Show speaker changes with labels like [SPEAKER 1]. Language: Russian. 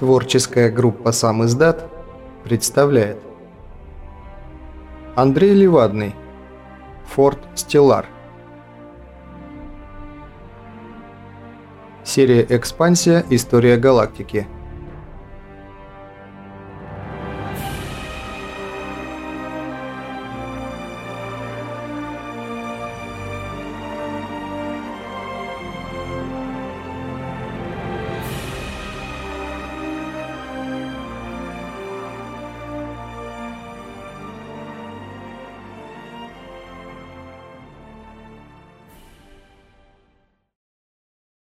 [SPEAKER 1] Творческая группа «Сам издат» представляет. Андрей Левадный Форт Стеллар Серия «Экспансия. История галактики»